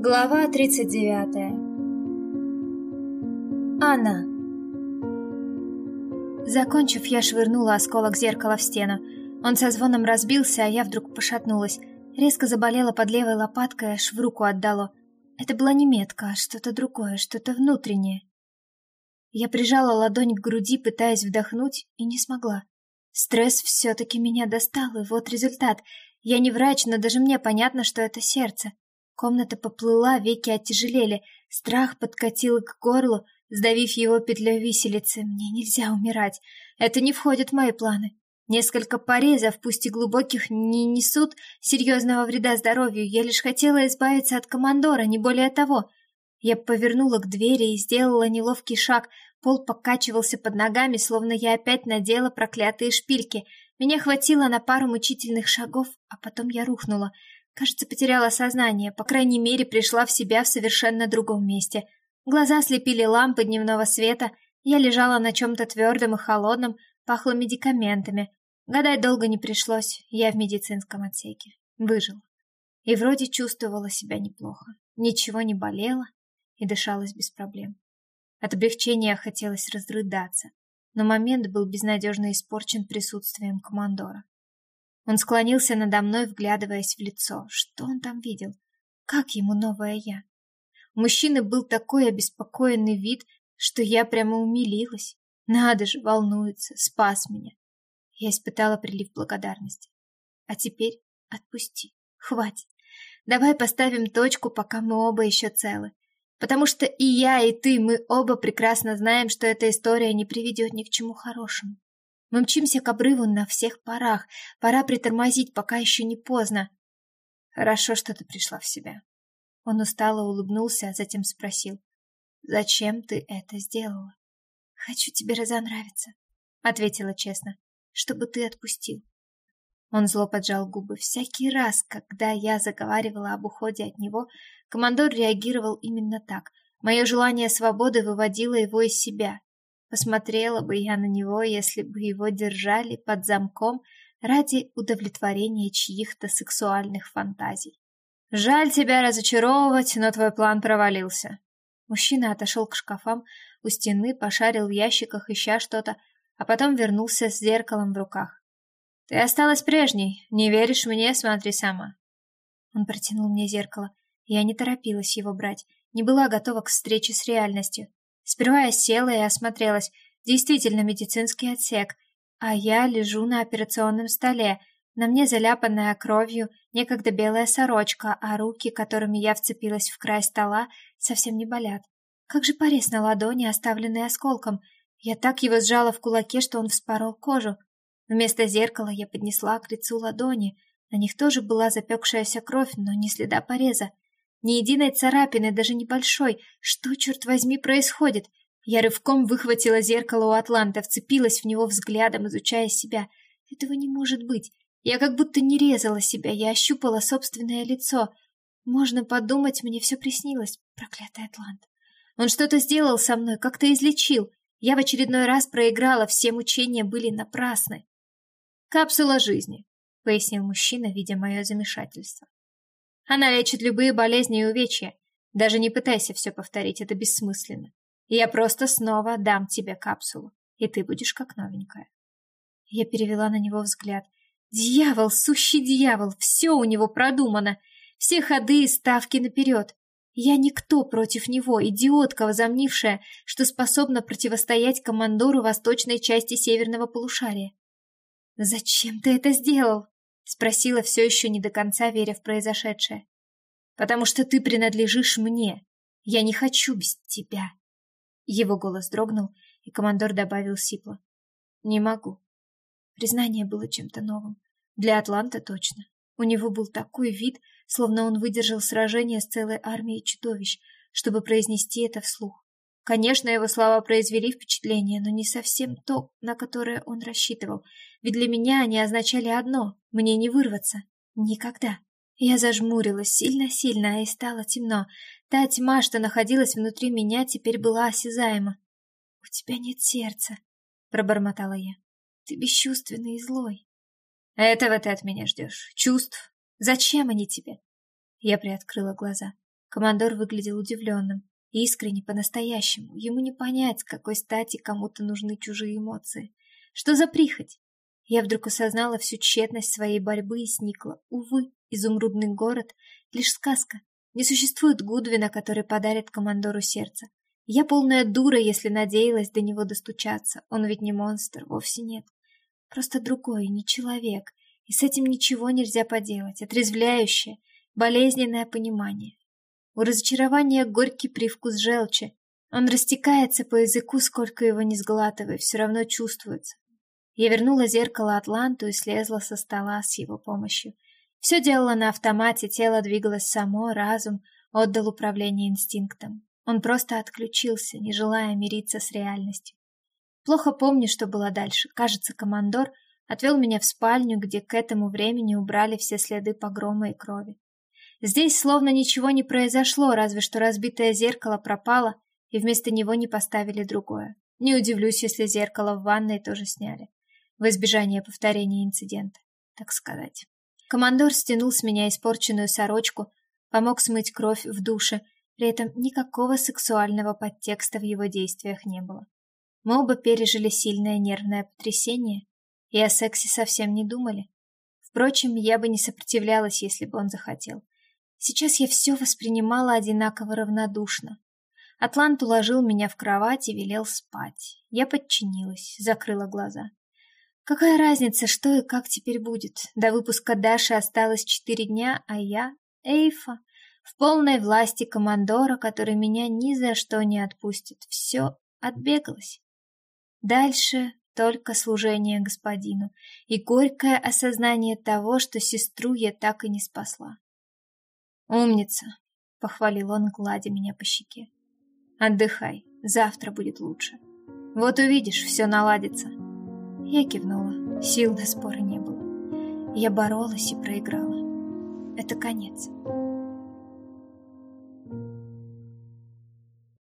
Глава 39 Анна Закончив, я швырнула осколок зеркала в стену. Он со звоном разбился, а я вдруг пошатнулась. Резко заболела под левой лопаткой, аж в руку отдало. Это была не метка, а что-то другое, что-то внутреннее. Я прижала ладонь к груди, пытаясь вдохнуть, и не смогла. Стресс все-таки меня достал, и вот результат. Я не врач, но даже мне понятно, что это сердце. Комната поплыла, веки оттяжелели, страх подкатил к горлу, сдавив его петлей виселицы. Мне нельзя умирать. Это не входит в мои планы. Несколько порезов, пусть и глубоких, не несут серьезного вреда здоровью. Я лишь хотела избавиться от командора, не более того. Я повернула к двери и сделала неловкий шаг. Пол покачивался под ногами, словно я опять надела проклятые шпильки. Меня хватило на пару мучительных шагов, а потом я рухнула. Кажется, потеряла сознание, по крайней мере, пришла в себя в совершенно другом месте. Глаза слепили лампы дневного света, я лежала на чем-то твердом и холодном, пахло медикаментами. Гадать долго не пришлось, я в медицинском отсеке. Выжила. И вроде чувствовала себя неплохо. Ничего не болело, и дышалось без проблем. От облегчения хотелось разрыдаться, но момент был безнадежно испорчен присутствием командора. Он склонился надо мной, вглядываясь в лицо. Что он там видел? Как ему новая я? У мужчины был такой обеспокоенный вид, что я прямо умилилась. Надо же, волнуется, спас меня. Я испытала прилив благодарности. А теперь отпусти, хватит. Давай поставим точку, пока мы оба еще целы. Потому что и я, и ты, мы оба прекрасно знаем, что эта история не приведет ни к чему хорошему. Мы мчимся к обрыву на всех парах. Пора притормозить, пока еще не поздно. Хорошо, что ты пришла в себя. Он устало улыбнулся, а затем спросил. Зачем ты это сделала? Хочу тебе разонравиться, ответила честно, чтобы ты отпустил. Он зло поджал губы. Всякий раз, когда я заговаривала об уходе от него, командор реагировал именно так. Мое желание свободы выводило его из себя. Посмотрела бы я на него, если бы его держали под замком ради удовлетворения чьих-то сексуальных фантазий. «Жаль тебя разочаровывать, но твой план провалился». Мужчина отошел к шкафам у стены, пошарил в ящиках, ища что-то, а потом вернулся с зеркалом в руках. Ты осталась прежней. Не веришь мне, смотри сама. Он протянул мне зеркало. Я не торопилась его брать, не была готова к встрече с реальностью. Сперва я села и осмотрелась. Действительно медицинский отсек, а я лежу на операционном столе. На мне заляпанная кровью некогда белая сорочка, а руки, которыми я вцепилась в край стола, совсем не болят. Как же порез на ладони, оставленный осколком. Я так его сжала в кулаке, что он вспорол кожу. Вместо зеркала я поднесла к лицу ладони. На них тоже была запекшаяся кровь, но не следа пореза. Ни единой царапины, даже небольшой. Что, черт возьми, происходит? Я рывком выхватила зеркало у Атланта, вцепилась в него взглядом, изучая себя. Этого не может быть. Я как будто не резала себя, я ощупала собственное лицо. Можно подумать, мне все приснилось, проклятый Атлант. Он что-то сделал со мной, как-то излечил. Я в очередной раз проиграла, все мучения были напрасны. «Капсула жизни», — пояснил мужчина, видя мое замешательство. «Она лечит любые болезни и увечья. Даже не пытайся все повторить, это бессмысленно. Я просто снова дам тебе капсулу, и ты будешь как новенькая». Я перевела на него взгляд. «Дьявол, сущий дьявол, все у него продумано. Все ходы и ставки наперед. Я никто против него, идиотка, возомнившая, что способна противостоять командору восточной части северного полушария. «Зачем ты это сделал?» — спросила все еще не до конца, веря в произошедшее. «Потому что ты принадлежишь мне. Я не хочу без тебя». Его голос дрогнул, и командор добавил сипло. «Не могу». Признание было чем-то новым. Для Атланта точно. У него был такой вид, словно он выдержал сражение с целой армией чудовищ, чтобы произнести это вслух. Конечно, его слова произвели впечатление, но не совсем то, на которое он рассчитывал, ведь для меня они означали одно — мне не вырваться. Никогда. Я зажмурилась сильно-сильно, и стало темно. Та тьма, что находилась внутри меня, теперь была осязаема. «У тебя нет сердца», — пробормотала я. «Ты бесчувственный и злой». «Этого ты от меня ждешь. Чувств. Зачем они тебе?» Я приоткрыла глаза. Командор выглядел удивленным. Искренне, по-настоящему. Ему не понять, с какой стати кому-то нужны чужие эмоции. Что за прихоть? Я вдруг осознала всю тщетность своей борьбы и сникла. Увы, изумрудный город — лишь сказка. Не существует Гудвина, который подарит командору сердце. Я полная дура, если надеялась до него достучаться. Он ведь не монстр, вовсе нет. Просто другой, не человек. И с этим ничего нельзя поделать. Отрезвляющее, болезненное понимание. У разочарования горький привкус желчи. Он растекается по языку, сколько его не сглатывай, все равно чувствуется. Я вернула зеркало Атланту и слезла со стола с его помощью. Все делала на автомате, тело двигалось само, разум отдал управление инстинктом. Он просто отключился, не желая мириться с реальностью. Плохо помню, что было дальше. Кажется, командор отвел меня в спальню, где к этому времени убрали все следы погрома и крови. Здесь словно ничего не произошло, разве что разбитое зеркало пропало, и вместо него не поставили другое. Не удивлюсь, если зеркало в ванной тоже сняли. В избежание повторения инцидента, так сказать. Командор стянул с меня испорченную сорочку, помог смыть кровь в душе, при этом никакого сексуального подтекста в его действиях не было. Мы оба пережили сильное нервное потрясение и о сексе совсем не думали. Впрочем, я бы не сопротивлялась, если бы он захотел. Сейчас я все воспринимала одинаково равнодушно. Атлант уложил меня в кровать и велел спать. Я подчинилась, закрыла глаза. Какая разница, что и как теперь будет? До выпуска Даши осталось четыре дня, а я, Эйфа, в полной власти командора, который меня ни за что не отпустит. Все отбегалось. Дальше только служение господину и горькое осознание того, что сестру я так и не спасла. «Умница!» — похвалил он, гладя меня по щеке. «Отдыхай, завтра будет лучше. Вот увидишь, все наладится». Я кивнула, сил на споры не было. Я боролась и проиграла. Это конец.